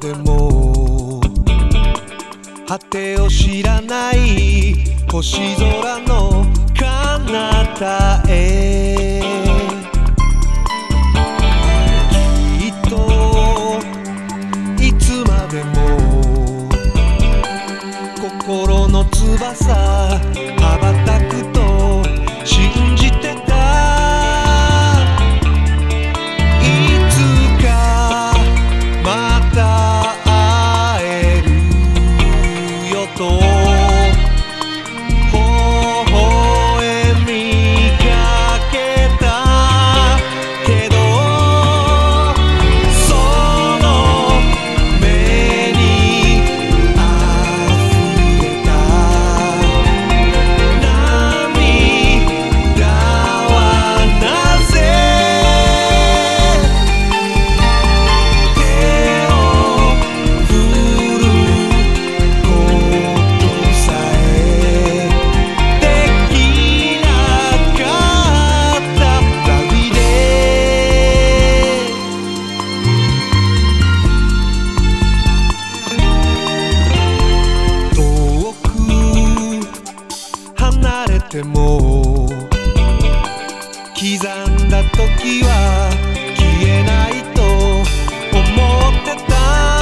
でも果てを知らない星空の彼方へ。ても刻んだ時は消えないと思ってた。